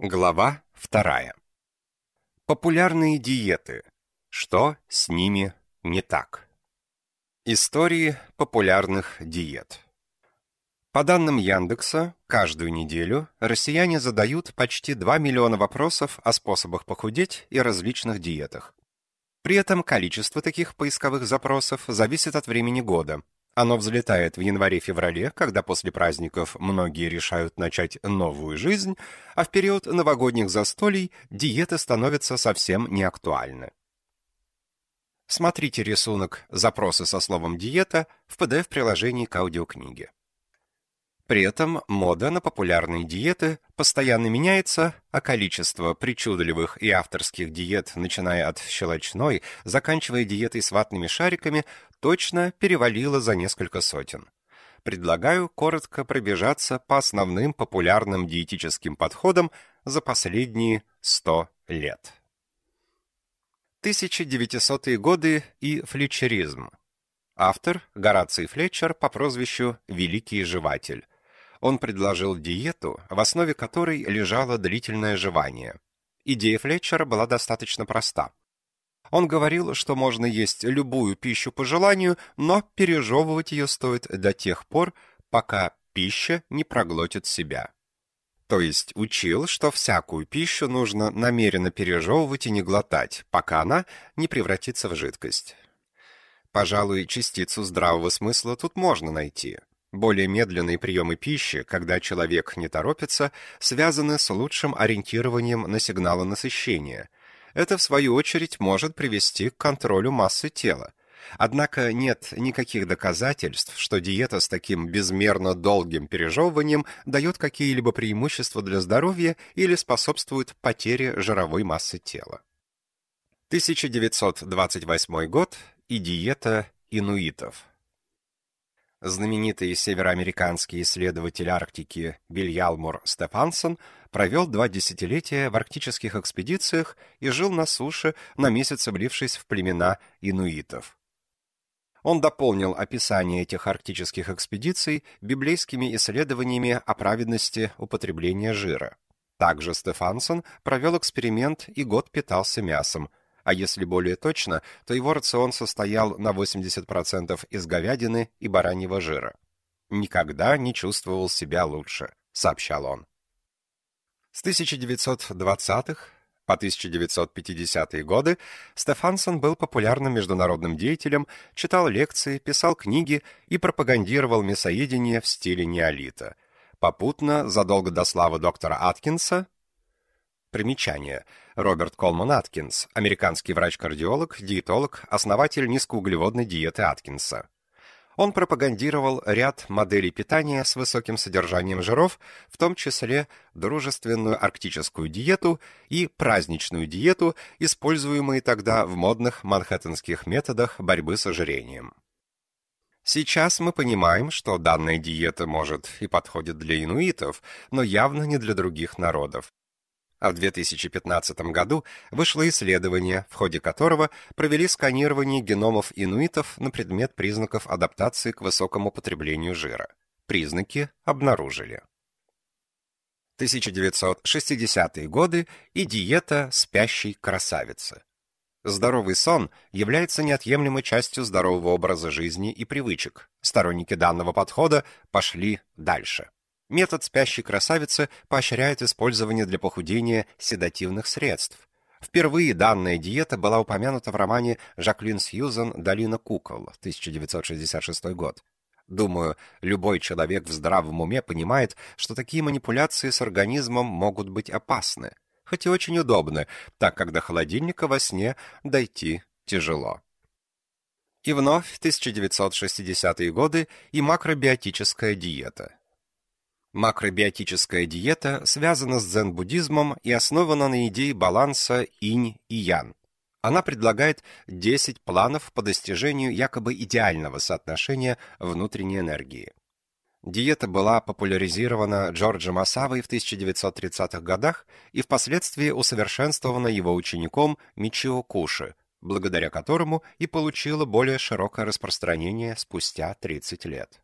Глава вторая. Популярные диеты. Что с ними не так? Истории популярных диет. По данным Яндекса, каждую неделю россияне задают почти 2 миллиона вопросов о способах похудеть и различных диетах. При этом количество таких поисковых запросов зависит от времени года, оно взлетает в январе-феврале, когда после праздников многие решают начать новую жизнь, а в период новогодних застолий диеты становятся совсем неактуальны. Смотрите рисунок «Запросы со словом «диета» в PDF-приложении к аудиокниге. При этом мода на популярные диеты постоянно меняется, а количество причудливых и авторских диет, начиная от щелочной, заканчивая диетой с ватными шариками, точно перевалило за несколько сотен. Предлагаю коротко пробежаться по основным популярным диетическим подходам за последние 100 лет. 1900-е годы и флетчеризм. Автор Гораций Флетчер по прозвищу «Великий жеватель», он предложил диету, в основе которой лежало длительное жевание. Идея Флетчера была достаточно проста. Он говорил, что можно есть любую пищу по желанию, но пережевывать ее стоит до тех пор, пока пища не проглотит себя. То есть учил, что всякую пищу нужно намеренно пережевывать и не глотать, пока она не превратится в жидкость. Пожалуй, частицу здравого смысла тут можно найти. Более медленные приемы пищи, когда человек не торопится, связаны с лучшим ориентированием на сигналы насыщения. Это, в свою очередь, может привести к контролю массы тела. Однако нет никаких доказательств, что диета с таким безмерно долгим пережевыванием дает какие-либо преимущества для здоровья или способствует потере жировой массы тела. 1928 год и диета инуитов. Знаменитый североамериканский исследователь Арктики Бильялмур Стефансон провел два десятилетия в арктических экспедициях и жил на суше, на месяц облившись в племена инуитов. Он дополнил описание этих арктических экспедиций библейскими исследованиями о праведности употребления жира. Также Стефансон провел эксперимент и год питался мясом, а если более точно, то его рацион состоял на 80% из говядины и бараньего жира. «Никогда не чувствовал себя лучше», — сообщал он. С 1920-х по 1950-е годы Стефансон был популярным международным деятелем, читал лекции, писал книги и пропагандировал мясоедение в стиле неолита. Попутно, задолго до славы доктора Аткинса, Примечание. Роберт Колман Аткинс, американский врач-кардиолог, диетолог, основатель низкоуглеводной диеты Аткинса. Он пропагандировал ряд моделей питания с высоким содержанием жиров, в том числе дружественную арктическую диету и праздничную диету, используемые тогда в модных манхэттенских методах борьбы с ожирением. Сейчас мы понимаем, что данная диета может и подходит для инуитов, но явно не для других народов а в 2015 году вышло исследование, в ходе которого провели сканирование геномов инуитов на предмет признаков адаптации к высокому потреблению жира. Признаки обнаружили. 1960-е годы и диета спящей красавицы. Здоровый сон является неотъемлемой частью здорового образа жизни и привычек. Сторонники данного подхода пошли дальше. Метод спящей красавицы поощряет использование для похудения седативных средств. Впервые данная диета была упомянута в романе Жаклин Сьюзан «Долина кукол» 1966 год. Думаю, любой человек в здравом уме понимает, что такие манипуляции с организмом могут быть опасны, хоть и очень удобны, так как до холодильника во сне дойти тяжело. И вновь 1960-е годы и макробиотическая диета. Макробиотическая диета связана с дзен-буддизмом и основана на идее баланса инь и ян. Она предлагает 10 планов по достижению якобы идеального соотношения внутренней энергии. Диета была популяризирована Джорджем Асавой в 1930-х годах и впоследствии усовершенствована его учеником Мичио Куши, благодаря которому и получила более широкое распространение спустя 30 лет.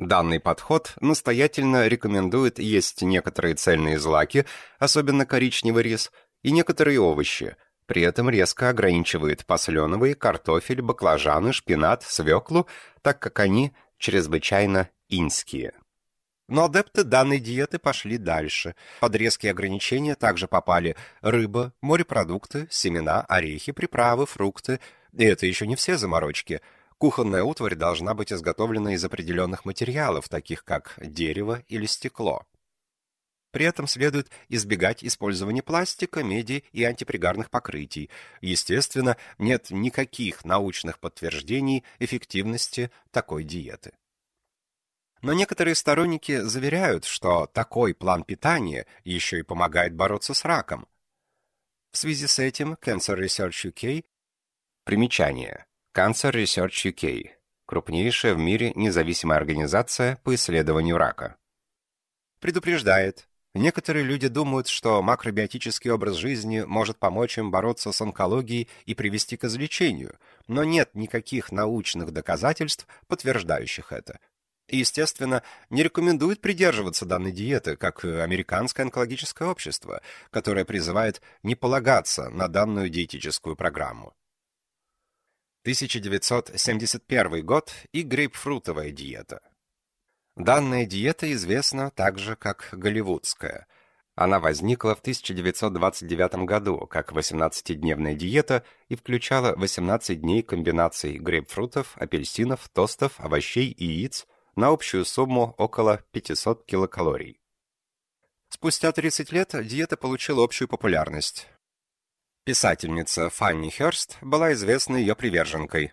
Данный подход настоятельно рекомендует есть некоторые цельные злаки, особенно коричневый рис, и некоторые овощи, при этом резко ограничивает посленовый, картофель, баклажаны, шпинат, свеклу, так как они чрезвычайно инские. Но адепты данной диеты пошли дальше. Под резкие ограничения также попали рыба, морепродукты, семена, орехи, приправы, фрукты. И это еще не все заморочки. Кухонная утварь должна быть изготовлена из определенных материалов, таких как дерево или стекло. При этом следует избегать использования пластика, меди и антипригарных покрытий. Естественно, нет никаких научных подтверждений эффективности такой диеты. Но некоторые сторонники заверяют, что такой план питания еще и помогает бороться с раком. В связи с этим Cancer Research UK примечание. Cancer Research UK крупнейшая в мире независимая организация по исследованию рака. Предупреждает, некоторые люди думают, что макробиотический образ жизни может помочь им бороться с онкологией и привести к излечению, но нет никаких научных доказательств, подтверждающих это и, естественно, не рекомендует придерживаться данной диеты, как Американское онкологическое общество, которое призывает не полагаться на данную диетическую программу. 1971 год и грейпфрутовая диета. Данная диета известна также как голливудская. Она возникла в 1929 году как 18-дневная диета и включала 18 дней комбинаций грейпфрутов, апельсинов, тостов, овощей и яиц на общую сумму около 500 килокалорий. Спустя 30 лет диета получила общую популярность. Писательница Фанни Хёрст была известна ее приверженкой.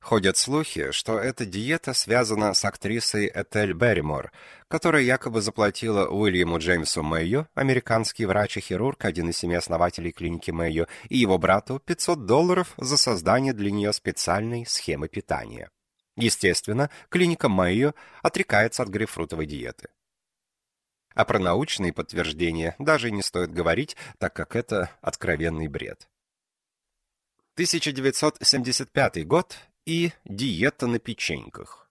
Ходят слухи, что эта диета связана с актрисой Этель Берримор, которая якобы заплатила Уильяму Джеймсу Мэйю, американский врач и хирург, один из семи основателей клиники Мэйю, и его брату 500 долларов за создание для нее специальной схемы питания. Естественно, клиника Майо отрекается от грейпфрутовой диеты. А про научные подтверждения даже не стоит говорить, так как это откровенный бред. 1975 год и диета на печеньках.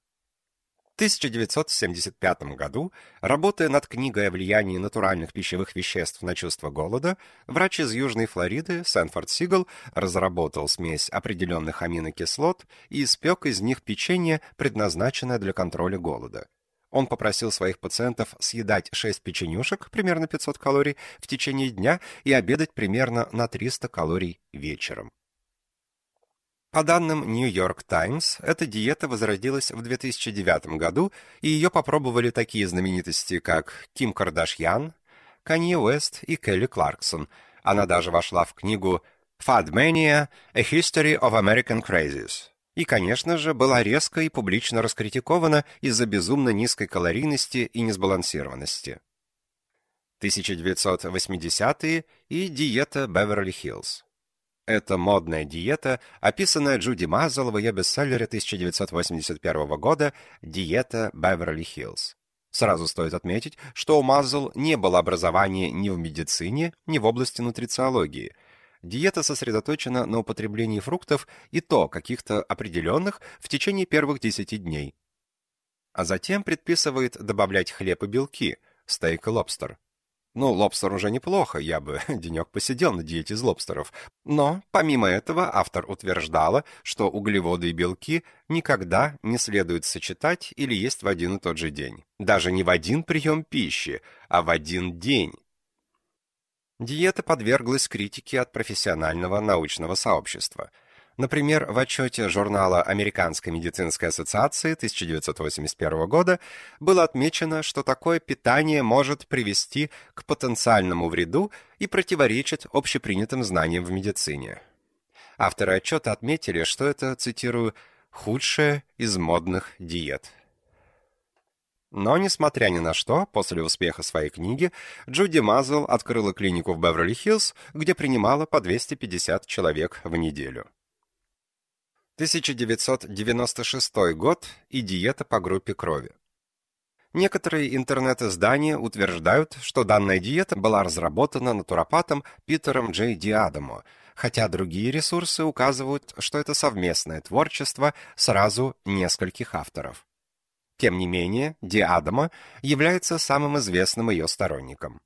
1975 году, работая над книгой о влиянии натуральных пищевых веществ на чувство голода, врач из Южной Флориды Сэнфорд Сигал разработал смесь определенных аминокислот и испек из них печенье, предназначенное для контроля голода. Он попросил своих пациентов съедать 6 печенюшек, примерно 500 калорий, в течение дня и обедать примерно на 300 калорий вечером. По данным New York Times, эта диета возродилась в 2009 году, и ее попробовали такие знаменитости, как Ким Кардашьян, Канье Уэст и Келли Кларксон. Она даже вошла в книгу «Fad Mania – A History of American Crazes». И, конечно же, была резко и публично раскритикована из-за безумно низкой калорийности и несбалансированности. 1980-е и диета Беверли-Хиллз. Это модная диета, описанная Джуди Мазл в ее бестселлере 1981 года «Диета Беверли-Хиллз». Сразу стоит отметить, что у Мазл не было образования ни в медицине, ни в области нутрициологии. Диета сосредоточена на употреблении фруктов и то каких-то определенных в течение первых 10 дней. А затем предписывает добавлять хлеб и белки, стейк и лобстер. Ну, лобстер уже неплохо, я бы денек посидел на диете из лобстеров. Но, помимо этого, автор утверждала, что углеводы и белки никогда не следует сочетать или есть в один и тот же день. Даже не в один прием пищи, а в один день. Диета подверглась критике от профессионального научного сообщества – Например, в отчете журнала Американской медицинской ассоциации 1981 года было отмечено, что такое питание может привести к потенциальному вреду и противоречит общепринятым знаниям в медицине. Авторы отчета отметили, что это, цитирую, «худшая из модных диет». Но, несмотря ни на что, после успеха своей книги, Джуди Мазл открыла клинику в Беверли-Хиллз, где принимала по 250 человек в неделю. 1996 год и диета по группе крови. Некоторые интернет-издания утверждают, что данная диета была разработана натуропатом Питером Джей Диадомо, хотя другие ресурсы указывают, что это совместное творчество сразу нескольких авторов. Тем не менее, диадома является самым известным ее сторонником.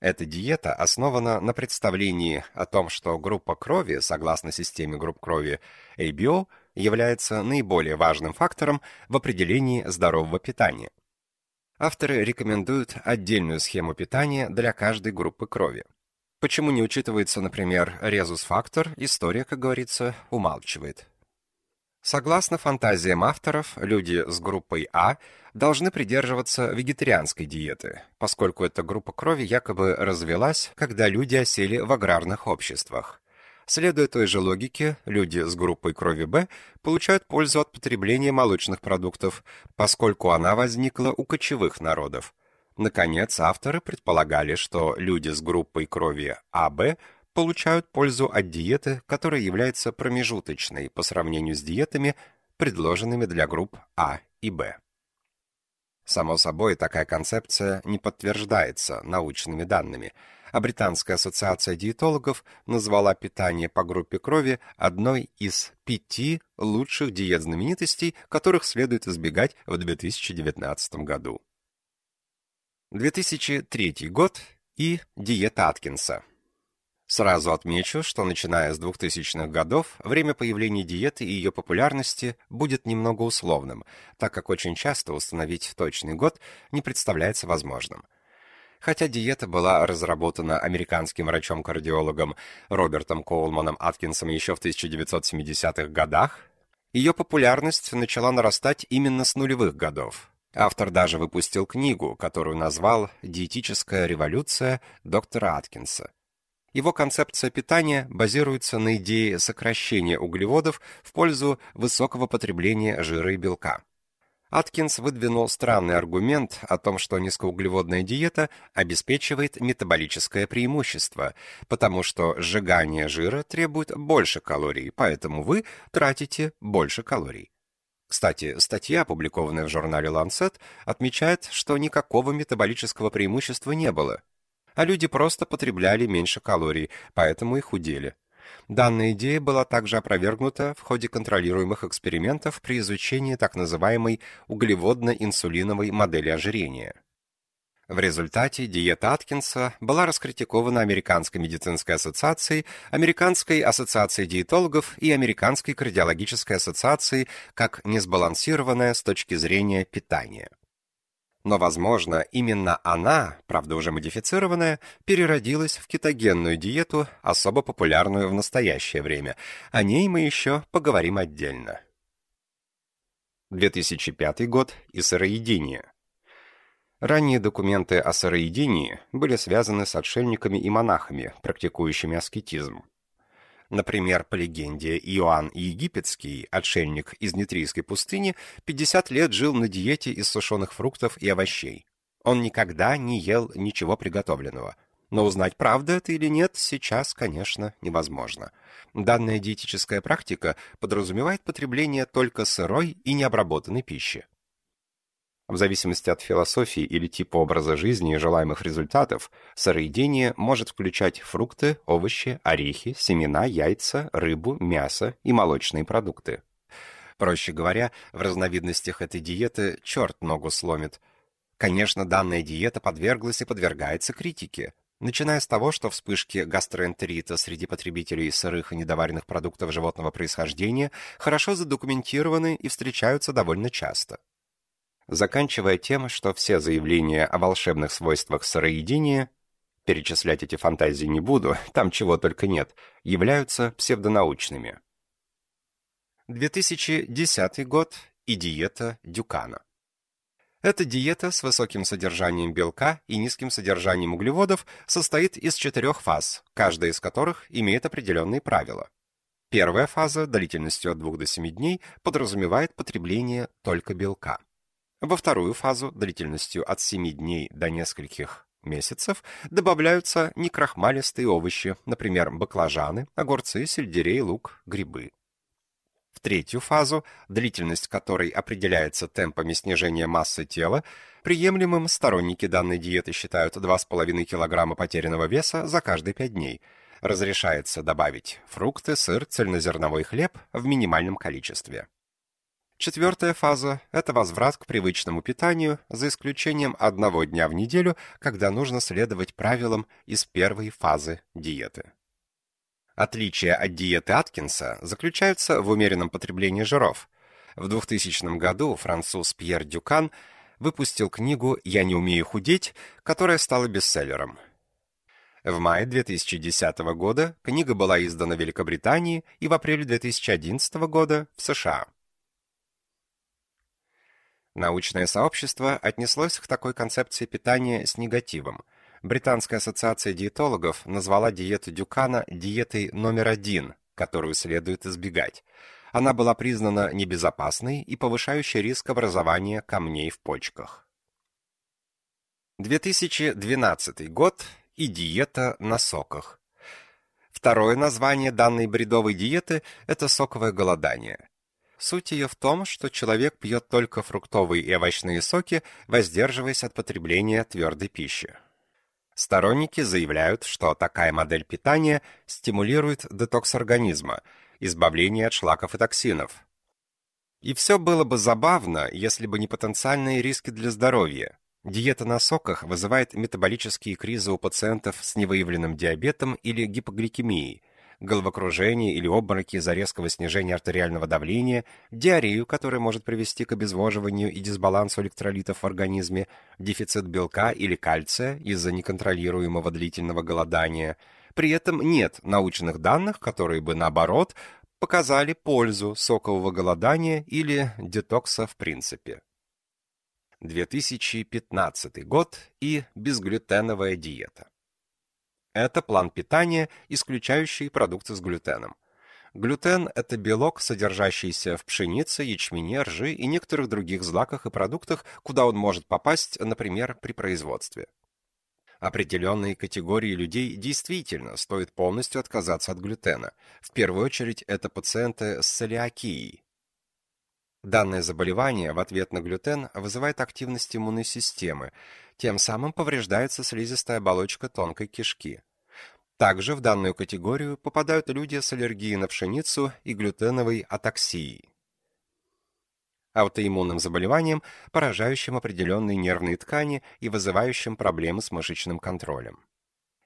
Эта диета основана на представлении о том, что группа крови, согласно системе групп крови ABO, является наиболее важным фактором в определении здорового питания. Авторы рекомендуют отдельную схему питания для каждой группы крови. Почему не учитывается, например, резус-фактор, история, как говорится, умалчивает. Согласно фантазиям авторов, люди с группой А должны придерживаться вегетарианской диеты, поскольку эта группа крови якобы развелась, когда люди осели в аграрных обществах. Следуя той же логике, люди с группой крови Б получают пользу от потребления молочных продуктов, поскольку она возникла у кочевых народов. Наконец, авторы предполагали, что люди с группой крови АБ получают пользу от диеты, которая является промежуточной по сравнению с диетами, предложенными для групп А и Б. Само собой, такая концепция не подтверждается научными данными, а Британская ассоциация диетологов назвала питание по группе крови одной из пяти лучших диет знаменитостей, которых следует избегать в 2019 году. 2003 год и диета Аткинса. Сразу отмечу, что начиная с 2000-х годов время появления диеты и ее популярности будет немного условным, так как очень часто установить точный год не представляется возможным. Хотя диета была разработана американским врачом-кардиологом Робертом Коулманом Аткинсом еще в 1970-х годах, ее популярность начала нарастать именно с нулевых годов. Автор даже выпустил книгу, которую назвал «Диетическая революция доктора Аткинса». Его концепция питания базируется на идее сокращения углеводов в пользу высокого потребления жира и белка. Аткинс выдвинул странный аргумент о том, что низкоуглеводная диета обеспечивает метаболическое преимущество, потому что сжигание жира требует больше калорий, поэтому вы тратите больше калорий. Кстати, статья, опубликованная в журнале Lancet, отмечает, что никакого метаболического преимущества не было, а люди просто потребляли меньше калорий, поэтому и худели. Данная идея была также опровергнута в ходе контролируемых экспериментов при изучении так называемой углеводно-инсулиновой модели ожирения. В результате диета Аткинса была раскритикована Американской медицинской ассоциацией, Американской ассоциацией диетологов и Американской кардиологической ассоциацией как несбалансированная с точки зрения питания. Но, возможно, именно она, правда уже модифицированная, переродилась в кетогенную диету, особо популярную в настоящее время. О ней мы еще поговорим отдельно. 2005 год и сыроедение. Ранние документы о сыроедении были связаны с отшельниками и монахами, практикующими аскетизм. Например, по легенде, Иоанн Египетский, отшельник из Нитрийской пустыни, 50 лет жил на диете из сушеных фруктов и овощей. Он никогда не ел ничего приготовленного. Но узнать, правда это или нет, сейчас, конечно, невозможно. Данная диетическая практика подразумевает потребление только сырой и необработанной пищи. В зависимости от философии или типа образа жизни и желаемых результатов, сыроедение может включать фрукты, овощи, орехи, семена, яйца, рыбу, мясо и молочные продукты. Проще говоря, в разновидностях этой диеты черт ногу сломит. Конечно, данная диета подверглась и подвергается критике, начиная с того, что вспышки гастроэнтерита среди потребителей сырых и недоваренных продуктов животного происхождения хорошо задокументированы и встречаются довольно часто заканчивая тем, что все заявления о волшебных свойствах сыроедения, перечислять эти фантазии не буду, там чего только нет, являются псевдонаучными. 2010 год и диета Дюкана. Эта диета с высоким содержанием белка и низким содержанием углеводов состоит из четырех фаз, каждая из которых имеет определенные правила. Первая фаза, длительностью от 2 до 7 дней, подразумевает потребление только белка. Во вторую фазу, длительностью от 7 дней до нескольких месяцев, добавляются некрахмалистые овощи, например, баклажаны, огурцы, сельдерей, лук, грибы. В третью фазу, длительность которой определяется темпами снижения массы тела, приемлемым сторонники данной диеты считают 2,5 кг потерянного веса за каждые 5 дней. Разрешается добавить фрукты, сыр, цельнозерновой хлеб в минимальном количестве. Четвертая фаза – это возврат к привычному питанию, за исключением одного дня в неделю, когда нужно следовать правилам из первой фазы диеты. Отличия от диеты Аткинса заключаются в умеренном потреблении жиров. В 2000 году француз Пьер Дюкан выпустил книгу «Я не умею худеть», которая стала бестселлером. В мае 2010 года книга была издана в Великобритании и в апреле 2011 года в США. Научное сообщество отнеслось к такой концепции питания с негативом – Британская ассоциация диетологов назвала диету Дюкана диетой номер один, которую следует избегать. Она была признана небезопасной и повышающей риск образования камней в почках. 2012 год и диета на соках. Второе название данной бредовой диеты – это соковое голодание. Суть ее в том, что человек пьет только фруктовые и овощные соки, воздерживаясь от потребления твердой пищи. Сторонники заявляют, что такая модель питания стимулирует детокс организма, избавление от шлаков и токсинов. И все было бы забавно, если бы не потенциальные риски для здоровья. Диета на соках вызывает метаболические кризы у пациентов с невыявленным диабетом или гипогликемией – головокружение или обмороки из-за резкого снижения артериального давления, диарею, которая может привести к обезвоживанию и дисбалансу электролитов в организме, дефицит белка или кальция из-за неконтролируемого длительного голодания. При этом нет научных данных, которые бы, наоборот, показали пользу сокового голодания или детокса в принципе. 2015 год и безглютеновая диета. Это план питания, исключающий продукты с глютеном. Глютен – это белок, содержащийся в пшенице, ячмене, ржи и некоторых других злаках и продуктах, куда он может попасть, например, при производстве. Определенные категории людей действительно стоит полностью отказаться от глютена. В первую очередь это пациенты с целиакией. Данное заболевание в ответ на глютен вызывает активность иммунной системы, тем самым повреждается слизистая оболочка тонкой кишки. Также в данную категорию попадают люди с аллергией на пшеницу и глютеновой атаксией. Аутоиммунным заболеванием, поражающим определенные нервные ткани и вызывающим проблемы с мышечным контролем.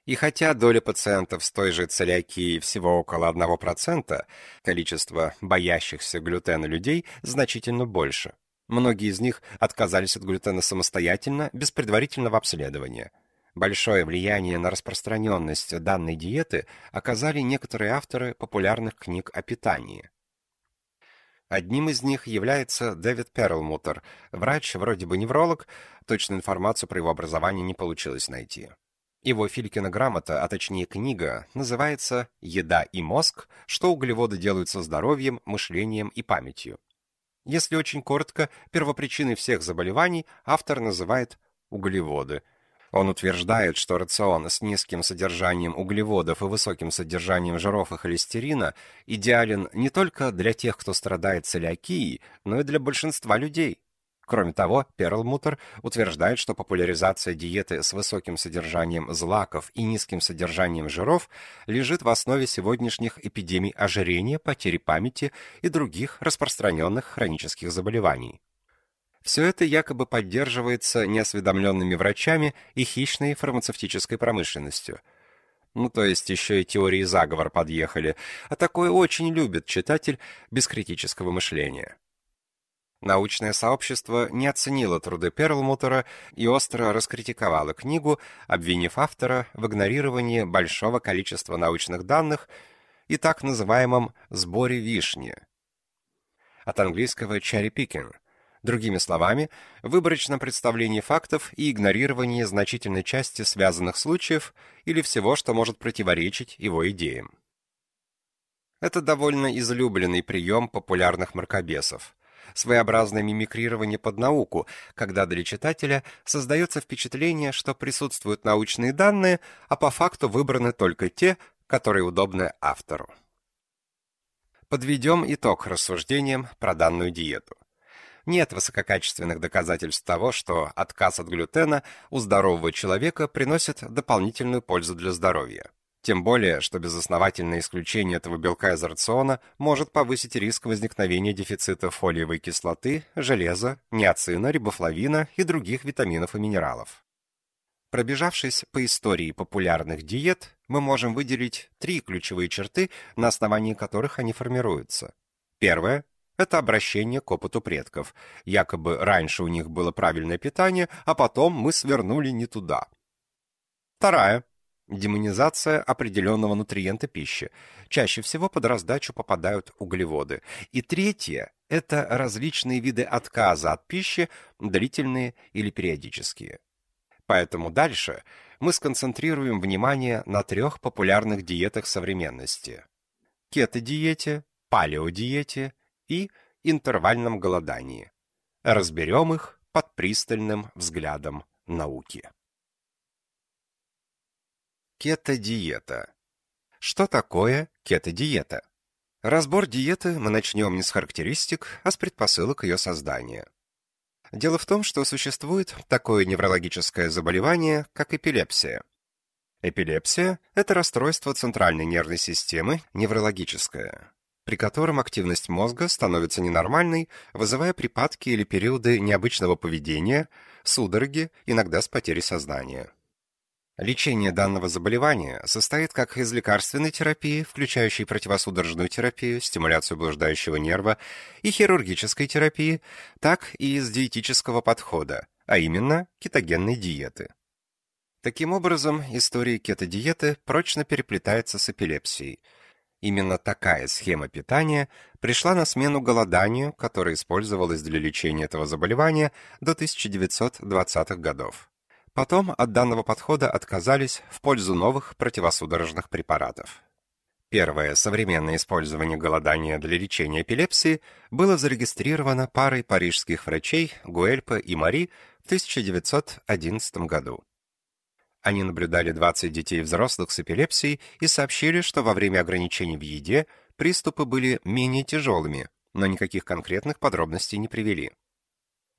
И хотя доля пациентов с той же целиакией всего около 1%, количество боящихся глютена людей значительно больше. Многие из них отказались от глютена самостоятельно, без предварительного обследования. Большое влияние на распространенность данной диеты оказали некоторые авторы популярных книг о питании. Одним из них является Дэвид Перлмутер, врач, вроде бы невролог, точную информацию про его образование не получилось найти. Его Филькина грамота, а точнее книга, называется «Еда и мозг. Что углеводы делают со здоровьем, мышлением и памятью». Если очень коротко, первопричиной всех заболеваний автор называет углеводы. Он утверждает, что рацион с низким содержанием углеводов и высоким содержанием жиров и холестерина идеален не только для тех, кто страдает целиакией, но и для большинства людей. Кроме того, Перлмутер утверждает, что популяризация диеты с высоким содержанием злаков и низким содержанием жиров лежит в основе сегодняшних эпидемий ожирения, потери памяти и других распространенных хронических заболеваний. Все это якобы поддерживается неосведомленными врачами и хищной фармацевтической промышленностью. Ну, то есть еще и теории заговор подъехали, а такое очень любит читатель без критического мышления. Научное сообщество не оценило труды Перлмутера и остро раскритиковало книгу, обвинив автора в игнорировании большого количества научных данных и так называемом «сборе вишни». От английского «cherry picking», другими словами, выборочном представлении фактов и игнорировании значительной части связанных случаев или всего, что может противоречить его идеям. Это довольно излюбленный прием популярных мракобесов – своеобразное мимикрирование под науку, когда для читателя создается впечатление, что присутствуют научные данные, а по факту выбраны только те, которые удобны автору. Подведем итог рассуждениям про данную диету. Нет высококачественных доказательств того, что отказ от глютена у здорового человека приносит дополнительную пользу для здоровья. Тем более, что безосновательное исключение этого белка из рациона может повысить риск возникновения дефицита фолиевой кислоты, железа, неоцина, рибофлавина и других витаминов и минералов. Пробежавшись по истории популярных диет, мы можем выделить три ключевые черты, на основании которых они формируются. Первое – это обращение к опыту предков. Якобы раньше у них было правильное питание, а потом мы свернули не туда. Вторая – демонизация определенного нутриента пищи. Чаще всего под раздачу попадают углеводы. И третье – это различные виды отказа от пищи, длительные или периодические. Поэтому дальше мы сконцентрируем внимание на трех популярных диетах современности. Кето-диете, палеодиете и интервальном голодании. Разберем их под пристальным взглядом науки. Кето-диета. Что такое кето-диета? Разбор диеты мы начнем не с характеристик, а с предпосылок ее создания. Дело в том, что существует такое неврологическое заболевание, как эпилепсия. Эпилепсия – это расстройство центральной нервной системы, неврологическое, при котором активность мозга становится ненормальной, вызывая припадки или периоды необычного поведения, судороги, иногда с потерей сознания. Лечение данного заболевания состоит как из лекарственной терапии, включающей противосудорожную терапию, стимуляцию блуждающего нерва, и хирургической терапии, так и из диетического подхода, а именно кетогенной диеты. Таким образом, история кето-диеты прочно переплетается с эпилепсией. Именно такая схема питания пришла на смену голоданию, которое использовалось для лечения этого заболевания до 1920-х годов. Потом от данного подхода отказались в пользу новых противосудорожных препаратов. Первое современное использование голодания для лечения эпилепсии было зарегистрировано парой парижских врачей Гуэльпа и Мари в 1911 году. Они наблюдали 20 детей взрослых с эпилепсией и сообщили, что во время ограничений в еде приступы были менее тяжелыми, но никаких конкретных подробностей не привели.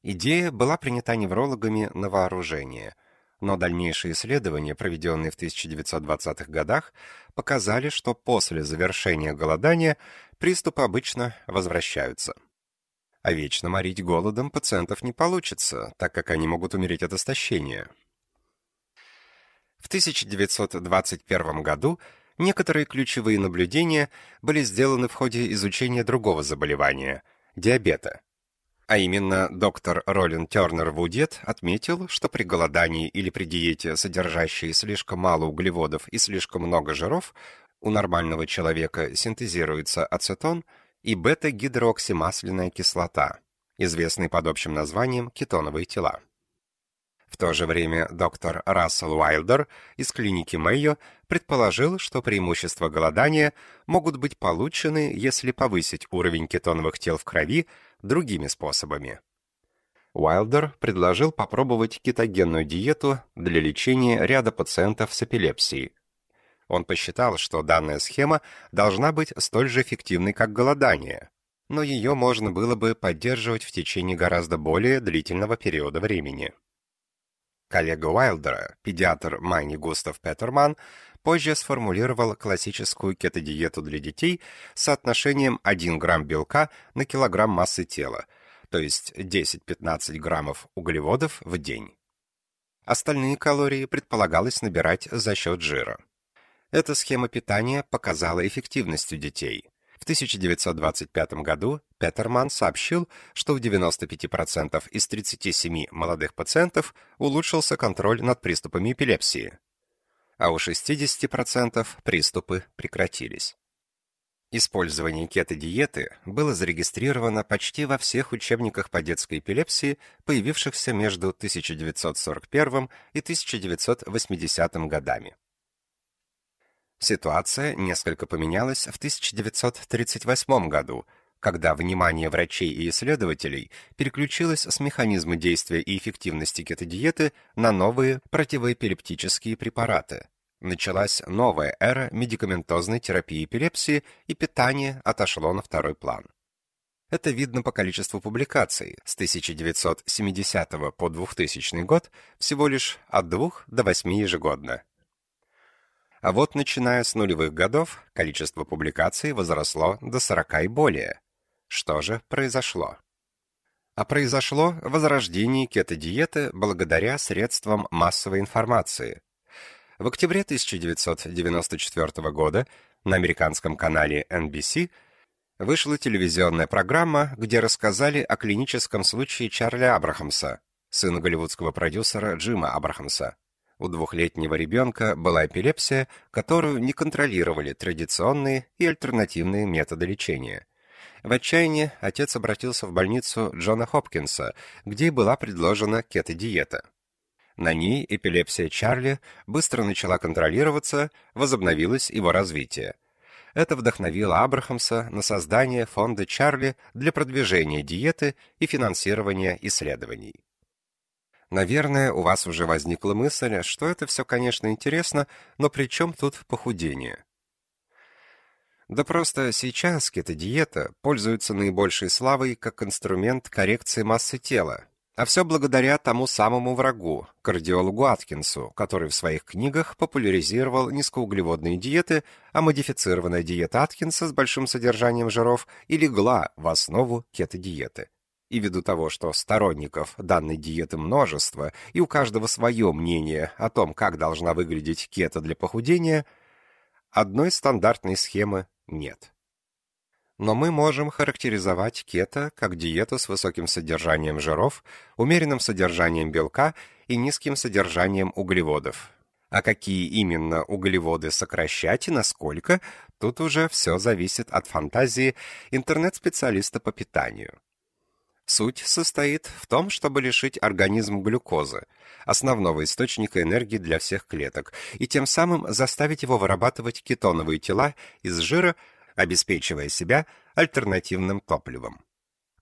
Идея была принята неврологами на вооружение – но дальнейшие исследования, проведенные в 1920-х годах, показали, что после завершения голодания приступы обычно возвращаются. А вечно морить голодом пациентов не получится, так как они могут умереть от истощения. В 1921 году некоторые ключевые наблюдения были сделаны в ходе изучения другого заболевания – диабета. А именно, доктор Ролин Тернер Вудет отметил, что при голодании или при диете, содержащей слишком мало углеводов и слишком много жиров, у нормального человека синтезируется ацетон и бета-гидроксимасляная кислота, известные под общим названием кетоновые тела. В то же время доктор Рассел Уайлдер из клиники Мэйо предположил, что преимущества голодания могут быть получены, если повысить уровень кетоновых тел в крови другими способами. Уайлдер предложил попробовать кетогенную диету для лечения ряда пациентов с эпилепсией. Он посчитал, что данная схема должна быть столь же эффективной, как голодание, но ее можно было бы поддерживать в течение гораздо более длительного периода времени. Коллега Уайлдера, педиатр Майни Густав Петерман, позже сформулировал классическую кетодиету для детей с соотношением 1 грамм белка на килограмм массы тела, то есть 10-15 граммов углеводов в день. Остальные калории предполагалось набирать за счет жира. Эта схема питания показала эффективность у детей. В 1925 году Петерман сообщил, что у 95% из 37 молодых пациентов улучшился контроль над приступами эпилепсии, а у 60% приступы прекратились. Использование кето-диеты было зарегистрировано почти во всех учебниках по детской эпилепсии, появившихся между 1941 и 1980 годами. Ситуация несколько поменялась в 1938 году, когда внимание врачей и исследователей переключилось с механизма действия и эффективности кетодиеты на новые противоэпилептические препараты. Началась новая эра медикаментозной терапии эпилепсии, и питание отошло на второй план. Это видно по количеству публикаций. С 1970 по 2000 год всего лишь от 2 до 8 ежегодно. А вот начиная с нулевых годов количество публикаций возросло до 40 и более. Что же произошло? А произошло возрождение кето-диеты благодаря средствам массовой информации. В октябре 1994 года на американском канале NBC вышла телевизионная программа, где рассказали о клиническом случае Чарли Абрахамса, сына голливудского продюсера Джима Абрахамса. У двухлетнего ребенка была эпилепсия, которую не контролировали традиционные и альтернативные методы лечения. В отчаянии отец обратился в больницу Джона Хопкинса, где была предложена кето-диета. На ней эпилепсия Чарли быстро начала контролироваться, возобновилось его развитие. Это вдохновило Абрахамса на создание фонда Чарли для продвижения диеты и финансирования исследований. Наверное, у вас уже возникла мысль, что это все, конечно, интересно, но при чем тут похудение? Да просто сейчас кето-диета пользуется наибольшей славой как инструмент коррекции массы тела, а все благодаря тому самому врагу, кардиологу Аткинсу, который в своих книгах популяризировал низкоуглеводные диеты, а модифицированная диета Аткинса с большим содержанием жиров и легла в основу кето-диеты. И ввиду того, что сторонников данной диеты множество, и у каждого свое мнение о том, как должна выглядеть кето для похудения, одной стандартной схемы нет. Но мы можем характеризовать кето как диету с высоким содержанием жиров, умеренным содержанием белка и низким содержанием углеводов. А какие именно углеводы сокращать и насколько, тут уже все зависит от фантазии интернет-специалиста по питанию. Суть состоит в том, чтобы лишить организм глюкозы, основного источника энергии для всех клеток, и тем самым заставить его вырабатывать кетоновые тела из жира, обеспечивая себя альтернативным топливом.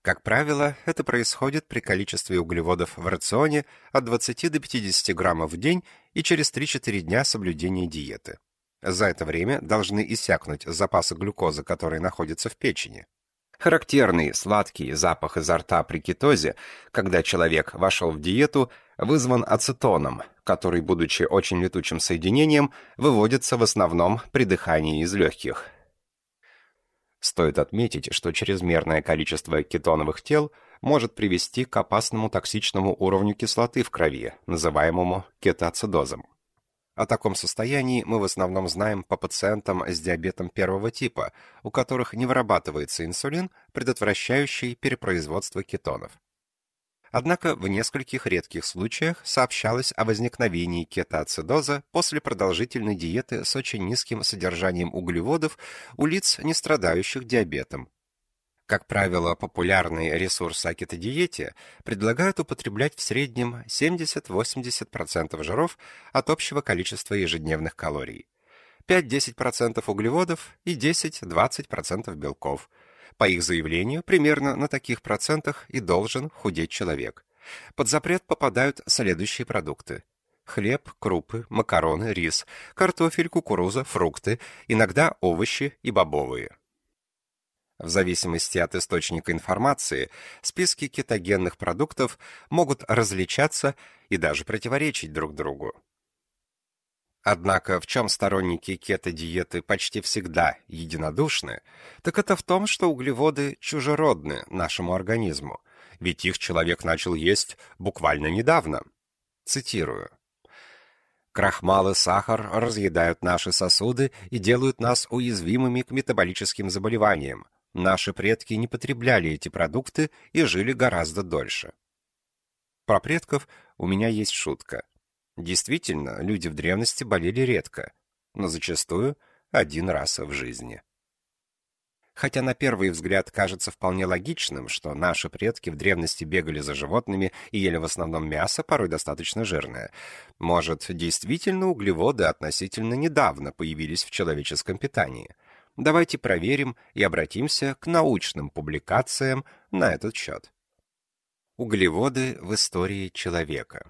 Как правило, это происходит при количестве углеводов в рационе от 20 до 50 граммов в день и через 3-4 дня соблюдения диеты. За это время должны иссякнуть запасы глюкозы, которые находятся в печени. Характерный сладкий запах изо рта при кетозе, когда человек вошел в диету, вызван ацетоном, который, будучи очень летучим соединением, выводится в основном при дыхании из легких. Стоит отметить, что чрезмерное количество кетоновых тел может привести к опасному токсичному уровню кислоты в крови, называемому кетоацидозом. О таком состоянии мы в основном знаем по пациентам с диабетом первого типа, у которых не вырабатывается инсулин, предотвращающий перепроизводство кетонов. Однако в нескольких редких случаях сообщалось о возникновении кетоацидоза после продолжительной диеты с очень низким содержанием углеводов у лиц, не страдающих диабетом. Как правило, популярные ресурсы о кетодиете предлагают употреблять в среднем 70-80% жиров от общего количества ежедневных калорий, 5-10% углеводов и 10-20% белков. По их заявлению, примерно на таких процентах и должен худеть человек. Под запрет попадают следующие продукты. Хлеб, крупы, макароны, рис, картофель, кукуруза, фрукты, иногда овощи и бобовые. В зависимости от источника информации, списки кетогенных продуктов могут различаться и даже противоречить друг другу. Однако в чем сторонники кето-диеты почти всегда единодушны, так это в том, что углеводы чужеродны нашему организму, ведь их человек начал есть буквально недавно. Цитирую. Крахмал и сахар разъедают наши сосуды и делают нас уязвимыми к метаболическим заболеваниям, Наши предки не потребляли эти продукты и жили гораздо дольше. Про предков у меня есть шутка. Действительно, люди в древности болели редко, но зачастую один раз в жизни. Хотя на первый взгляд кажется вполне логичным, что наши предки в древности бегали за животными и ели в основном мясо, порой достаточно жирное. Может, действительно углеводы относительно недавно появились в человеческом питании – Давайте проверим и обратимся к научным публикациям на этот счет. Углеводы в истории человека.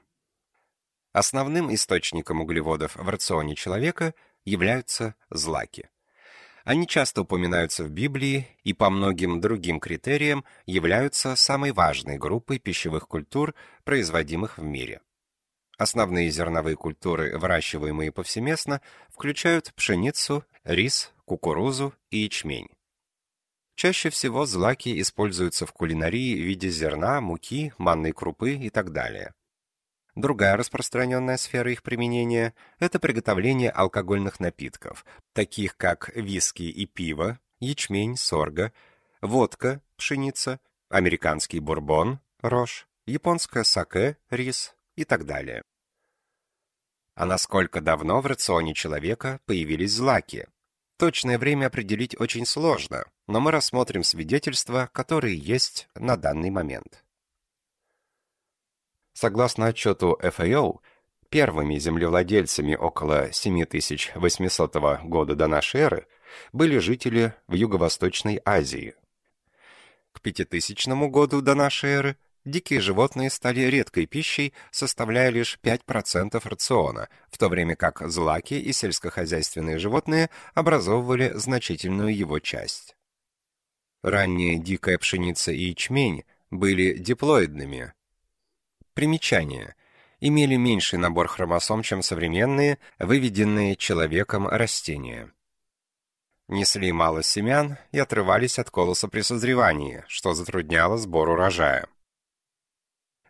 Основным источником углеводов в рационе человека являются злаки. Они часто упоминаются в Библии и по многим другим критериям являются самой важной группой пищевых культур, производимых в мире. Основные зерновые культуры, выращиваемые повсеместно, включают пшеницу, рис, кукурузу и ячмень. Чаще всего злаки используются в кулинарии в виде зерна, муки, манной крупы и так далее. Другая распространенная сфера их применения – это приготовление алкогольных напитков, таких как виски и пиво, ячмень, сорга, водка, пшеница, американский бурбон, рожь, японское саке, рис и так далее. А насколько давно в рационе человека появились злаки? Точное время определить очень сложно, но мы рассмотрим свидетельства, которые есть на данный момент. Согласно отчету FAO, первыми землевладельцами около 7800 года до нашей эры были жители в Юго-Восточной Азии. К 5000 году до нашей эры дикие животные стали редкой пищей, составляя лишь 5% рациона, в то время как злаки и сельскохозяйственные животные образовывали значительную его часть. Ранняя дикая пшеница и ячмень были диплоидными, Примечание. Имели меньший набор хромосом, чем современные, выведенные человеком растения. Несли мало семян и отрывались от колоса при созревании, что затрудняло сбор урожая.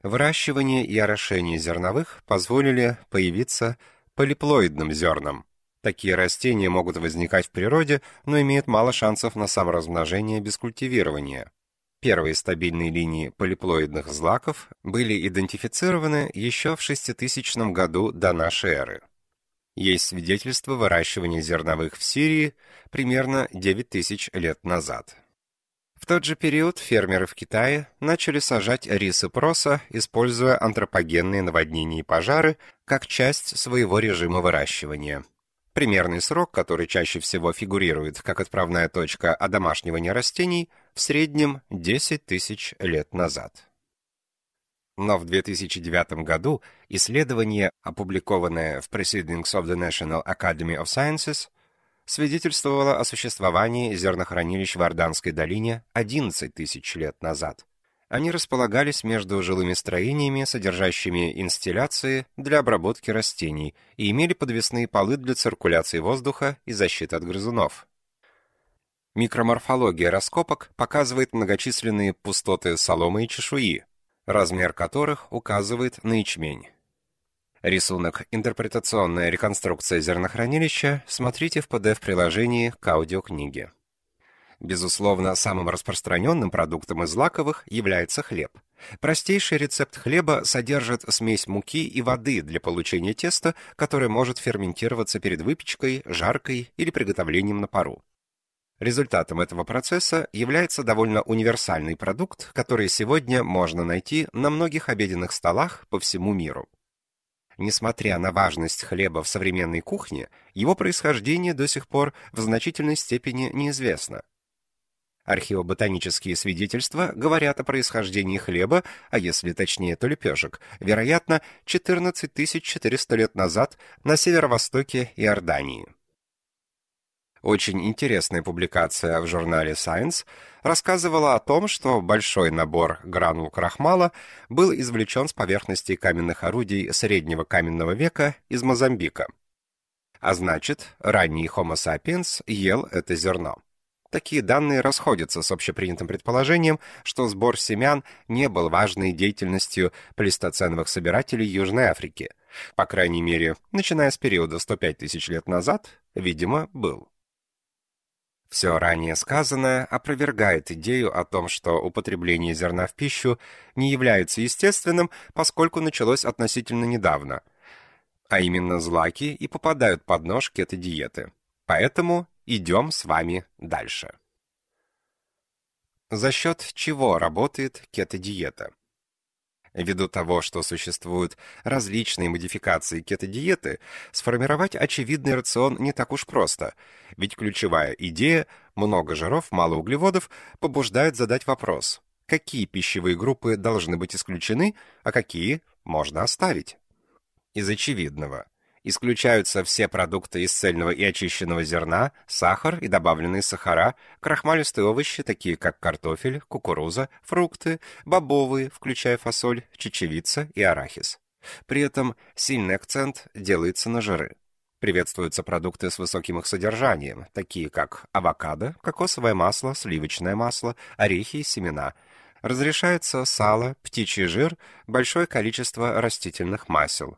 Выращивание и орошение зерновых позволили появиться полиплоидным зернам. Такие растения могут возникать в природе, но имеют мало шансов на саморазмножение без культивирования. Первые стабильные линии полиплоидных злаков были идентифицированы еще в 6000 году до нашей эры. Есть свидетельство выращивания зерновых в Сирии примерно 9000 лет назад. В тот же период фермеры в Китае начали сажать рис и проса, используя антропогенные наводнения и пожары как часть своего режима выращивания. Примерный срок, который чаще всего фигурирует как отправная точка одомашнивания растений, в среднем 10 тысяч лет назад. Но в 2009 году исследование, опубликованное в Proceedings of the National Academy of Sciences, свидетельствовало о существовании зернохранилищ в Орданской долине 11 тысяч лет назад. Они располагались между жилыми строениями, содержащими инстилляции для обработки растений, и имели подвесные полы для циркуляции воздуха и защиты от грызунов. Микроморфология раскопок показывает многочисленные пустоты соломы и чешуи, размер которых указывает на ячмень. Рисунок «Интерпретационная реконструкция зернохранилища» смотрите в PDF-приложении к аудиокниге. Безусловно, самым распространенным продуктом из злаковых является хлеб. Простейший рецепт хлеба содержит смесь муки и воды для получения теста, которое может ферментироваться перед выпечкой, жаркой или приготовлением на пару. Результатом этого процесса является довольно универсальный продукт, который сегодня можно найти на многих обеденных столах по всему миру. Несмотря на важность хлеба в современной кухне, его происхождение до сих пор в значительной степени неизвестно. Археоботанические свидетельства говорят о происхождении хлеба, а если точнее, то лепешек, вероятно, 14 400 лет назад на северо-востоке Иордании. Очень интересная публикация в журнале Science рассказывала о том, что большой набор гранул крахмала был извлечен с поверхности каменных орудий среднего каменного века из Мозамбика. А значит, ранний Homo sapiens ел это зерно. Такие данные расходятся с общепринятым предположением, что сбор семян не был важной деятельностью плейстоценовых собирателей Южной Африки. По крайней мере, начиная с периода 105 тысяч лет назад, видимо, был. Все ранее сказанное опровергает идею о том, что употребление зерна в пищу не является естественным, поскольку началось относительно недавно, а именно злаки и попадают под нож кето-диеты. Поэтому Идем с вами дальше. За счет чего работает кето-диета? Ввиду того, что существуют различные модификации кето-диеты, сформировать очевидный рацион не так уж просто, ведь ключевая идея «много жиров, мало углеводов» побуждает задать вопрос, какие пищевые группы должны быть исключены, а какие можно оставить? Из очевидного – Исключаются все продукты из цельного и очищенного зерна, сахар и добавленные сахара, крахмалистые овощи, такие как картофель, кукуруза, фрукты, бобовые, включая фасоль, чечевица и арахис. При этом сильный акцент делается на жиры. Приветствуются продукты с высоким их содержанием, такие как авокадо, кокосовое масло, сливочное масло, орехи и семена. Разрешается сало, птичий жир, большое количество растительных масел.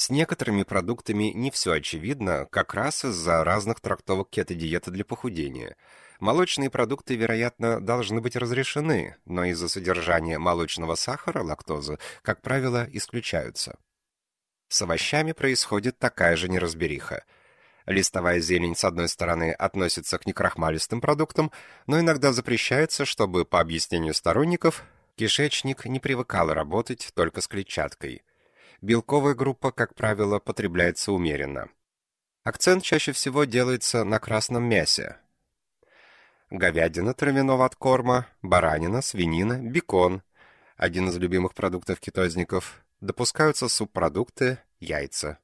С некоторыми продуктами не все очевидно, как раз из-за разных трактовок кето-диеты для похудения. Молочные продукты, вероятно, должны быть разрешены, но из-за содержания молочного сахара, лактозы, как правило, исключаются. С овощами происходит такая же неразбериха. Листовая зелень, с одной стороны, относится к некрахмалистым продуктам, но иногда запрещается, чтобы, по объяснению сторонников, кишечник не привыкал работать только с клетчаткой. Белковая группа, как правило, потребляется умеренно. Акцент чаще всего делается на красном мясе. Говядина травяного откорма, баранина, свинина, бекон – один из любимых продуктов кетозников – допускаются субпродукты, яйца.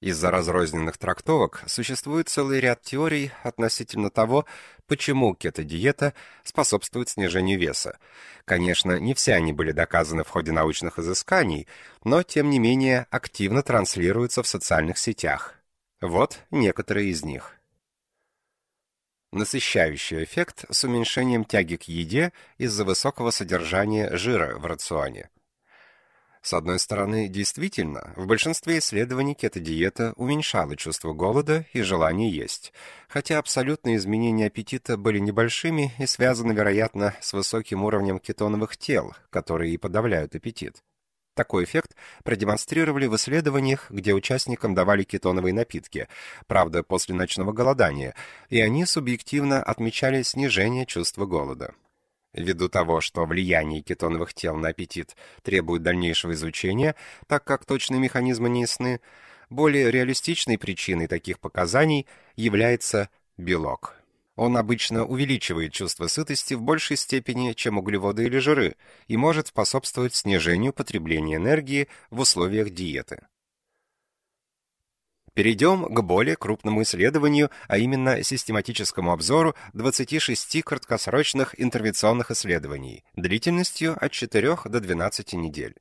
Из-за разрозненных трактовок существует целый ряд теорий относительно того, почему кето-диета способствует снижению веса. Конечно, не все они были доказаны в ходе научных изысканий, но, тем не менее, активно транслируются в социальных сетях. Вот некоторые из них. Насыщающий эффект с уменьшением тяги к еде из-за высокого содержания жира в рационе. С одной стороны, действительно, в большинстве исследований кето-диета уменьшала чувство голода и желание есть, хотя абсолютные изменения аппетита были небольшими и связаны, вероятно, с высоким уровнем кетоновых тел, которые и подавляют аппетит. Такой эффект продемонстрировали в исследованиях, где участникам давали кетоновые напитки, правда, после ночного голодания, и они субъективно отмечали снижение чувства голода. Ввиду того, что влияние кетоновых тел на аппетит требует дальнейшего изучения, так как точные механизмы не ясны, более реалистичной причиной таких показаний является белок. Он обычно увеличивает чувство сытости в большей степени, чем углеводы или жиры, и может способствовать снижению потребления энергии в условиях диеты. Перейдем к более крупному исследованию, а именно систематическому обзору 26 краткосрочных интервенционных исследований длительностью от 4 до 12 недель.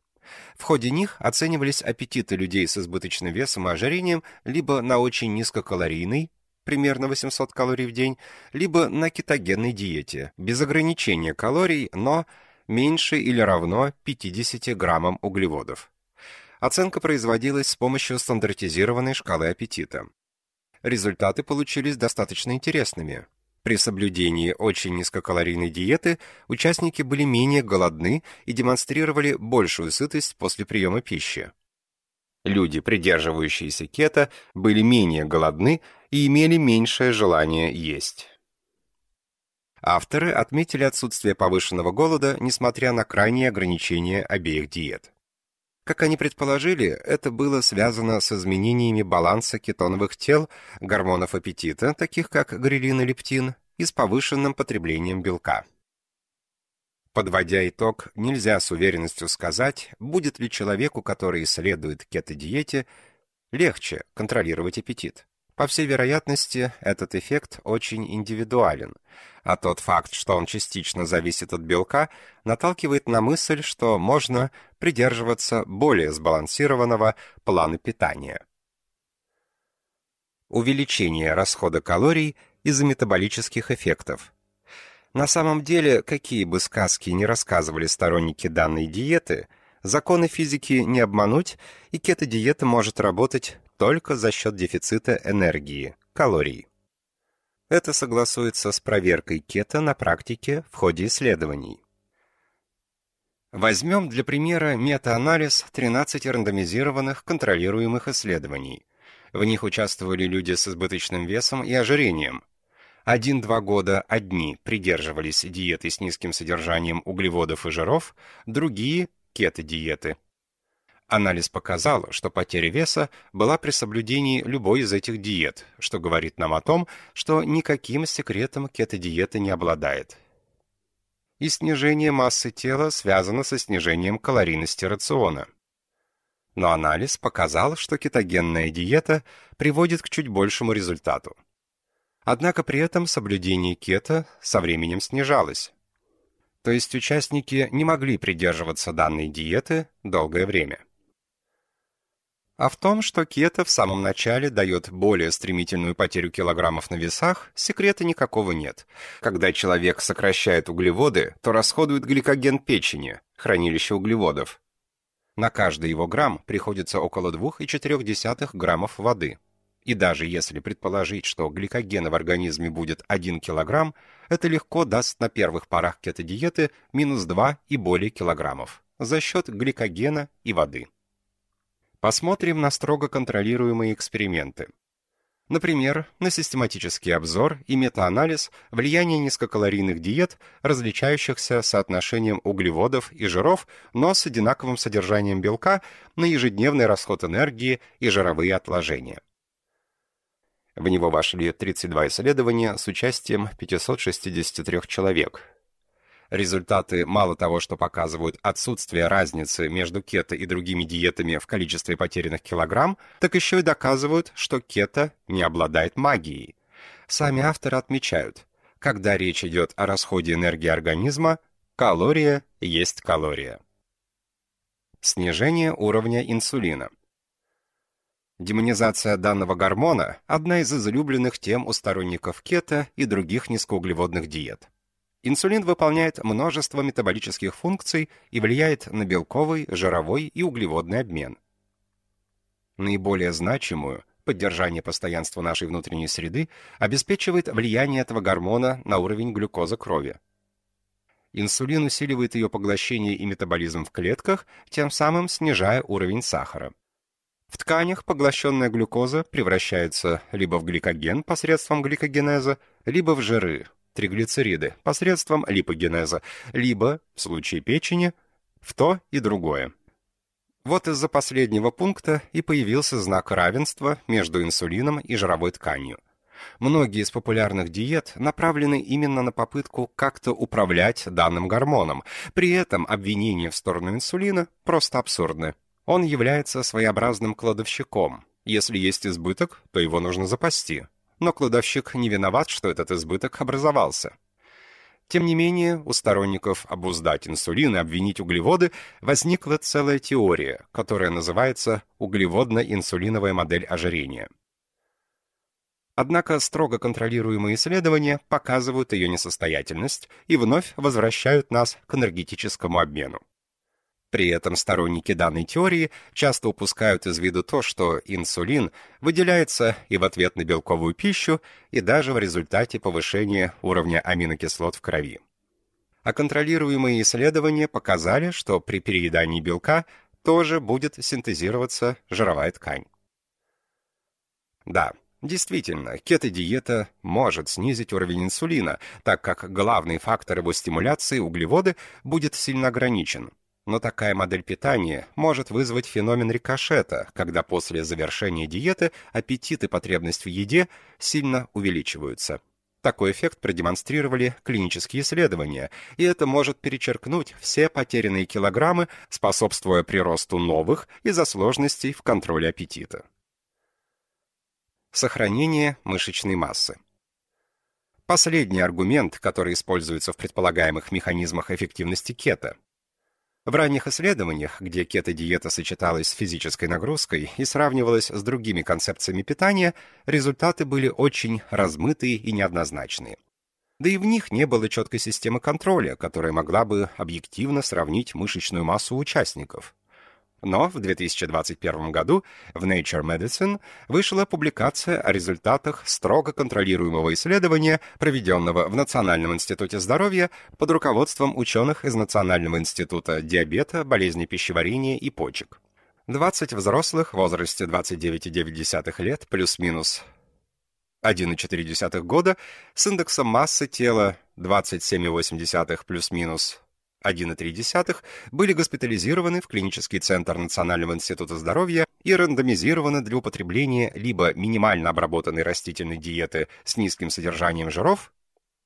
В ходе них оценивались аппетиты людей с избыточным весом и ожирением либо на очень низкокалорийной, примерно 800 калорий в день, либо на кетогенной диете, без ограничения калорий, но меньше или равно 50 граммам углеводов. Оценка производилась с помощью стандартизированной шкалы аппетита. Результаты получились достаточно интересными. При соблюдении очень низкокалорийной диеты участники были менее голодны и демонстрировали большую сытость после приема пищи. Люди, придерживающиеся кето, были менее голодны и имели меньшее желание есть. Авторы отметили отсутствие повышенного голода, несмотря на крайние ограничения обеих диет. Как они предположили, это было связано с изменениями баланса кетоновых тел, гормонов аппетита, таких как грилин и лептин, и с повышенным потреблением белка. Подводя итог, нельзя с уверенностью сказать, будет ли человеку, который исследует кето-диете, легче контролировать аппетит. По всей вероятности, этот эффект очень индивидуален, а тот факт, что он частично зависит от белка, наталкивает на мысль, что можно придерживаться более сбалансированного плана питания. Увеличение расхода калорий из-за метаболических эффектов. На самом деле, какие бы сказки ни рассказывали сторонники данной диеты, законы физики не обмануть, и кето-диета может работать только за счет дефицита энергии, калорий. Это согласуется с проверкой кето на практике в ходе исследований. Возьмем для примера метаанализ 13 рандомизированных контролируемых исследований. В них участвовали люди с избыточным весом и ожирением. Один-два года одни придерживались диеты с низким содержанием углеводов и жиров, другие – кето-диеты. Анализ показал, что потеря веса была при соблюдении любой из этих диет, что говорит нам о том, что никаким секретом кето-диета не обладает. И снижение массы тела связано со снижением калорийности рациона. Но анализ показал, что кетогенная диета приводит к чуть большему результату. Однако при этом соблюдение кето со временем снижалось. То есть участники не могли придерживаться данной диеты долгое время. А в том, что кето в самом начале дает более стремительную потерю килограммов на весах, секрета никакого нет. Когда человек сокращает углеводы, то расходует гликоген печени, хранилище углеводов. На каждый его грамм приходится около 2,4 граммов воды. И даже если предположить, что гликогена в организме будет 1 килограмм, это легко даст на первых порах кетодиеты минус 2 и более килограммов за счет гликогена и воды. Посмотрим на строго контролируемые эксперименты. Например, на систематический обзор и метаанализ влияния низкокалорийных диет, различающихся соотношением углеводов и жиров, но с одинаковым содержанием белка на ежедневный расход энергии и жировые отложения. В него вошли 32 исследования с участием 563 человек, Результаты мало того, что показывают отсутствие разницы между кето и другими диетами в количестве потерянных килограмм, так еще и доказывают, что кето не обладает магией. Сами авторы отмечают, когда речь идет о расходе энергии организма, калория есть калория. Снижение уровня инсулина. Демонизация данного гормона – одна из излюбленных тем у сторонников кето и других низкоуглеводных диет. Инсулин выполняет множество метаболических функций и влияет на белковый, жировой и углеводный обмен. Наиболее значимую, поддержание постоянства нашей внутренней среды, обеспечивает влияние этого гормона на уровень глюкозы крови. Инсулин усиливает ее поглощение и метаболизм в клетках, тем самым снижая уровень сахара. В тканях поглощенная глюкоза превращается либо в гликоген посредством гликогенеза, либо в жиры, триглицериды посредством липогенеза, либо, в случае печени, в то и другое. Вот из-за последнего пункта и появился знак равенства между инсулином и жировой тканью. Многие из популярных диет направлены именно на попытку как-то управлять данным гормоном. При этом обвинения в сторону инсулина просто абсурдны. Он является своеобразным кладовщиком. Если есть избыток, то его нужно запасти но кладовщик не виноват, что этот избыток образовался. Тем не менее, у сторонников обуздать инсулин и обвинить углеводы возникла целая теория, которая называется углеводно-инсулиновая модель ожирения. Однако строго контролируемые исследования показывают ее несостоятельность и вновь возвращают нас к энергетическому обмену. При этом сторонники данной теории часто упускают из виду то, что инсулин выделяется и в ответ на белковую пищу, и даже в результате повышения уровня аминокислот в крови. А контролируемые исследования показали, что при переедании белка тоже будет синтезироваться жировая ткань. Да, Действительно, кето-диета может снизить уровень инсулина, так как главный фактор его стимуляции, углеводы, будет сильно ограничен. Но такая модель питания может вызвать феномен рикошета, когда после завершения диеты аппетит и потребность в еде сильно увеличиваются. Такой эффект продемонстрировали клинические исследования, и это может перечеркнуть все потерянные килограммы, способствуя приросту новых из-за сложностей в контроле аппетита. Сохранение мышечной массы. Последний аргумент, который используется в предполагаемых механизмах эффективности кето – в ранних исследованиях, где кето-диета сочеталась с физической нагрузкой и сравнивалась с другими концепциями питания, результаты были очень размытые и неоднозначные. Да и в них не было четкой системы контроля, которая могла бы объективно сравнить мышечную массу участников. Но в 2021 году в Nature Medicine вышла публикация о результатах строго контролируемого исследования, проведенного в Национальном институте здоровья под руководством ученых из Национального института диабета, болезни пищеварения и почек. 20 взрослых в возрасте 29,9 лет плюс-минус 1,4 года с индексом массы тела 27,8 плюс-минус 1,3 были госпитализированы в клинический центр Национального института здоровья и рандомизированы для употребления либо минимально обработанной растительной диеты с низким содержанием жиров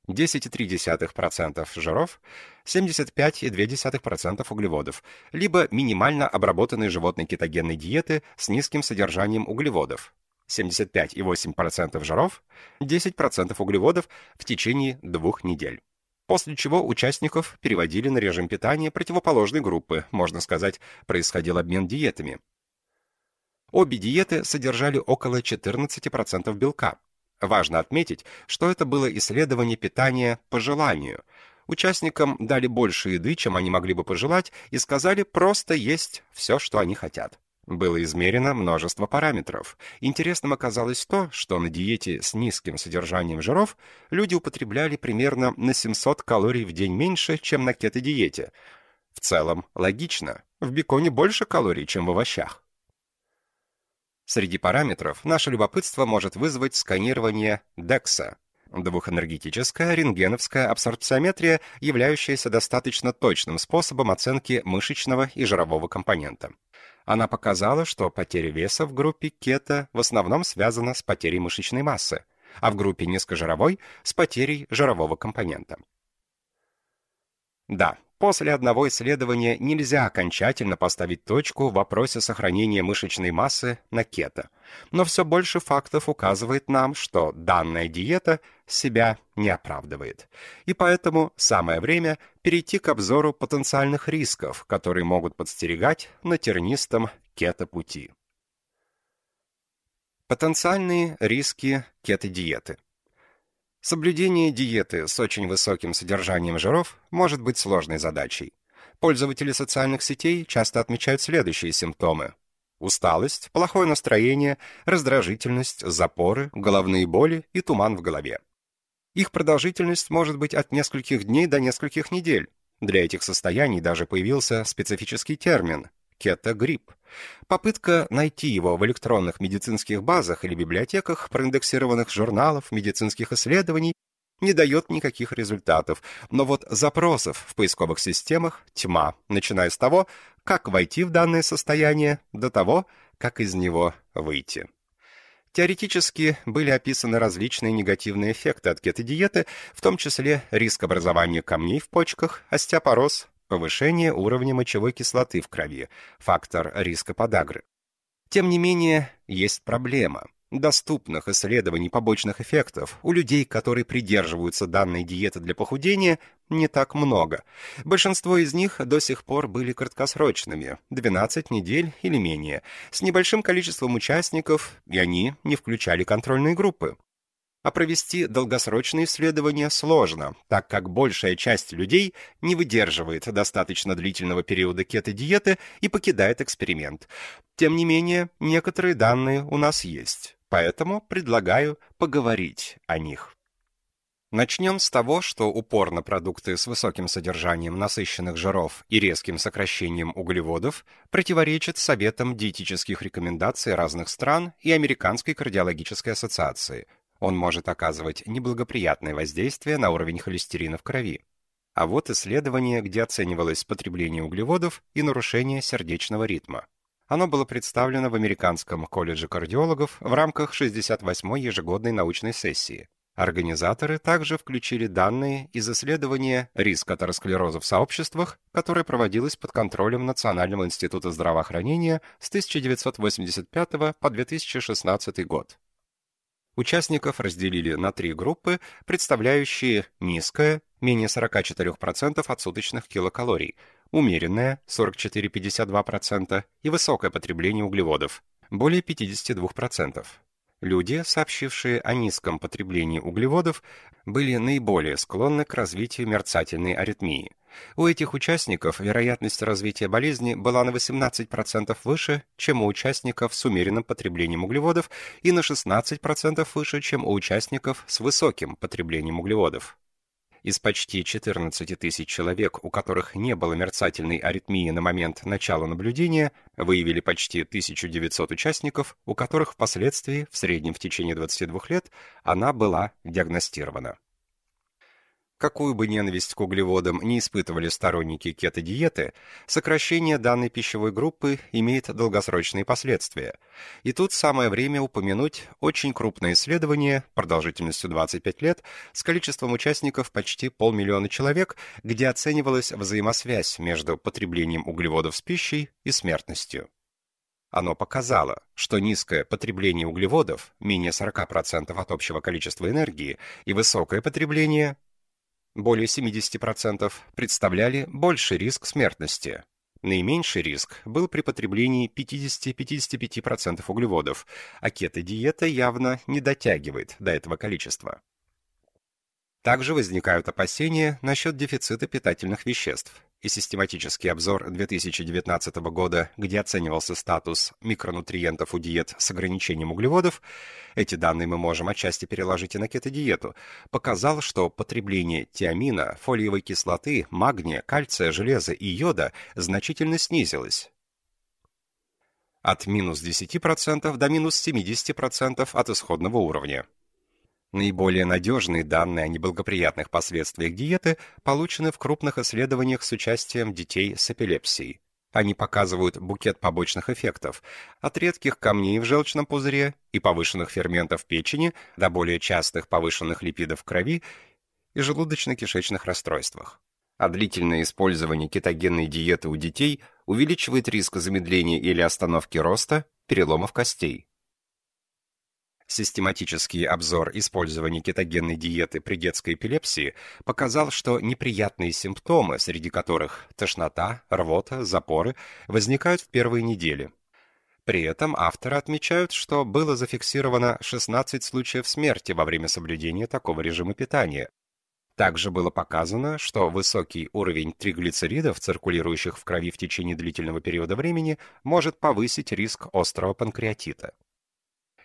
10,3% жиров, 75,2% углеводов, либо минимально обработанной животной кетогенной диеты с низким содержанием углеводов 75,8% жиров, 10% углеводов в течение двух недель после чего участников переводили на режим питания противоположной группы, можно сказать, происходил обмен диетами. Обе диеты содержали около 14% белка. Важно отметить, что это было исследование питания по желанию. Участникам дали больше еды, чем они могли бы пожелать, и сказали просто есть все, что они хотят. Было измерено множество параметров. Интересным оказалось то, что на диете с низким содержанием жиров люди употребляли примерно на 700 калорий в день меньше, чем на кето-диете. В целом, логично. В беконе больше калорий, чем в овощах. Среди параметров наше любопытство может вызвать сканирование DEXA – двухэнергетическая рентгеновская абсорбциометрия, являющаяся достаточно точным способом оценки мышечного и жирового компонента. Она показала, что потеря веса в группе кето в основном связана с потерей мышечной массы, а в группе низкожировой – с потерей жирового компонента. Да, После одного исследования нельзя окончательно поставить точку в вопросе сохранения мышечной массы на кето, но все больше фактов указывает нам, что данная диета себя не оправдывает. И поэтому самое время перейти к обзору потенциальных рисков, которые могут подстерегать на тернистом кето-пути. Потенциальные риски кето-диеты – Соблюдение диеты с очень высоким содержанием жиров может быть сложной задачей. Пользователи социальных сетей часто отмечают следующие симптомы. Усталость, плохое настроение, раздражительность, запоры, головные боли и туман в голове. Их продолжительность может быть от нескольких дней до нескольких недель. Для этих состояний даже появился специфический термин – кетогрипп. Попытка найти его в электронных медицинских базах или библиотеках проиндексированных журналов медицинских исследований не дает никаких результатов, но вот запросов в поисковых системах тьма, начиная с того, как войти в данное состояние, до того, как из него выйти. Теоретически были описаны различные негативные эффекты от кетодиеты, в том числе риск образования камней в почках, остеопороз, повышение уровня мочевой кислоты в крови, фактор риска подагры. Тем не менее, есть проблема. Доступных исследований побочных эффектов у людей, которые придерживаются данной диеты для похудения, не так много. Большинство из них до сих пор были краткосрочными, 12 недель или менее, с небольшим количеством участников, и они не включали контрольные группы. А провести долгосрочные исследования сложно, так как большая часть людей не выдерживает достаточно длительного периода кето-диеты и покидает эксперимент. Тем не менее, некоторые данные у нас есть, поэтому предлагаю поговорить о них. Начнем с того, что упор на продукты с высоким содержанием насыщенных жиров и резким сокращением углеводов противоречит советам диетических рекомендаций разных стран и Американской кардиологической ассоциации – он может оказывать неблагоприятное воздействие на уровень холестерина в крови. А вот исследование, где оценивалось потребление углеводов и нарушение сердечного ритма. Оно было представлено в Американском колледже кардиологов в рамках 68-й ежегодной научной сессии. Организаторы также включили данные из исследования риска атеросклероза в сообществах, которое проводилось под контролем Национального института здравоохранения с 1985 по 2016 год. Участников разделили на три группы, представляющие низкое, менее 44% от суточных килокалорий, умеренное, 44-52%, и высокое потребление углеводов, более 52%. Люди, сообщившие о низком потреблении углеводов, были наиболее склонны к развитию мерцательной аритмии. У этих участников вероятность развития болезни была на 18% выше, чем у участников с умеренным потреблением углеводов и на 16% выше, чем у участников с высоким потреблением углеводов. Из почти 14 тысяч человек, у которых не было мерцательной аритмии на момент начала наблюдения, выявили почти 1900 участников, у которых впоследствии, в среднем в течение 22 лет, она была диагностирована. Какую бы ненависть к углеводам не испытывали сторонники кето-диеты, сокращение данной пищевой группы имеет долгосрочные последствия. И тут самое время упомянуть очень крупное исследование продолжительностью 25 лет с количеством участников почти полмиллиона человек, где оценивалась взаимосвязь между потреблением углеводов с пищей и смертностью. Оно показало, что низкое потребление углеводов, менее 40% от общего количества энергии, и высокое потребление более 70%, представляли больший риск смертности. Наименьший риск был при потреблении 50-55% углеводов, а кето-диета явно не дотягивает до этого количества. Также возникают опасения насчет дефицита питательных веществ, и систематический обзор 2019 года, где оценивался статус микронутриентов у диет с ограничением углеводов, эти данные мы можем отчасти переложить и на кетодиету, показал, что потребление тиамина, фолиевой кислоты, магния, кальция, железа и йода значительно снизилось. От минус 10% до минус 70% от исходного уровня. Наиболее надежные данные о неблагоприятных последствиях диеты получены в крупных исследованиях с участием детей с эпилепсией. Они показывают букет побочных эффектов, от редких камней в желчном пузыре и повышенных ферментов печени до более частых повышенных липидов в крови и желудочно-кишечных расстройствах. А длительное использование кетогенной диеты у детей увеличивает риск замедления или остановки роста, переломов костей. Систематический обзор использования кетогенной диеты при детской эпилепсии показал, что неприятные симптомы, среди которых тошнота, рвота, запоры, возникают в первые недели. При этом авторы отмечают, что было зафиксировано 16 случаев смерти во время соблюдения такого режима питания. Также было показано, что высокий уровень триглицеридов, циркулирующих в крови в течение длительного периода времени, может повысить риск острого панкреатита.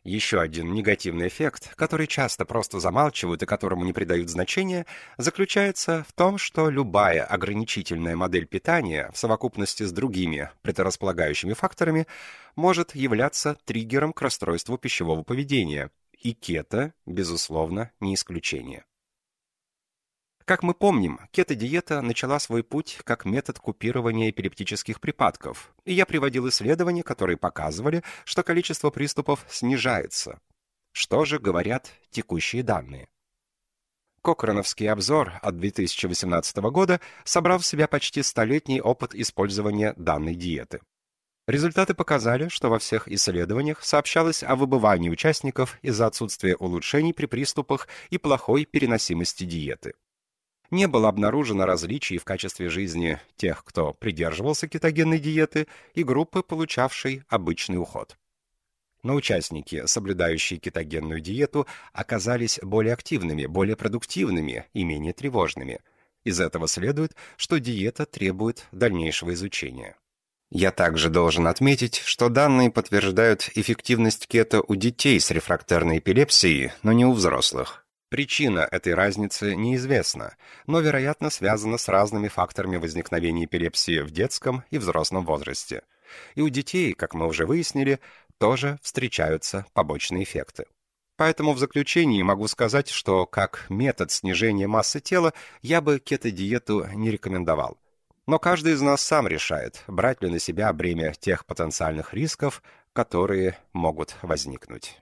Еще один негативный эффект, который часто просто замалчивают и которому не придают значения, заключается в том, что любая ограничительная модель питания в совокупности с другими предрасполагающими факторами может являться триггером к расстройству пищевого поведения, и кето, безусловно, не исключение. Как мы помним, кето-диета начала свой путь как метод купирования эпилептических припадков, и я приводил исследования, которые показывали, что количество приступов снижается. Что же говорят текущие данные? Кокроновский обзор от 2018 года собрал в себя почти столетний опыт использования данной диеты. Результаты показали, что во всех исследованиях сообщалось о выбывании участников из-за отсутствия улучшений при приступах и плохой переносимости диеты не было обнаружено различий в качестве жизни тех, кто придерживался кетогенной диеты, и группы, получавшей обычный уход. Но участники, соблюдающие кетогенную диету, оказались более активными, более продуктивными и менее тревожными. Из этого следует, что диета требует дальнейшего изучения. Я также должен отметить, что данные подтверждают эффективность кето у детей с рефрактерной эпилепсией, но не у взрослых. Причина этой разницы неизвестна, но, вероятно, связана с разными факторами возникновения эпилепсии в детском и взрослом возрасте. И у детей, как мы уже выяснили, тоже встречаются побочные эффекты. Поэтому в заключении могу сказать, что как метод снижения массы тела я бы кето-диету не рекомендовал. Но каждый из нас сам решает, брать ли на себя бремя тех потенциальных рисков, которые могут возникнуть.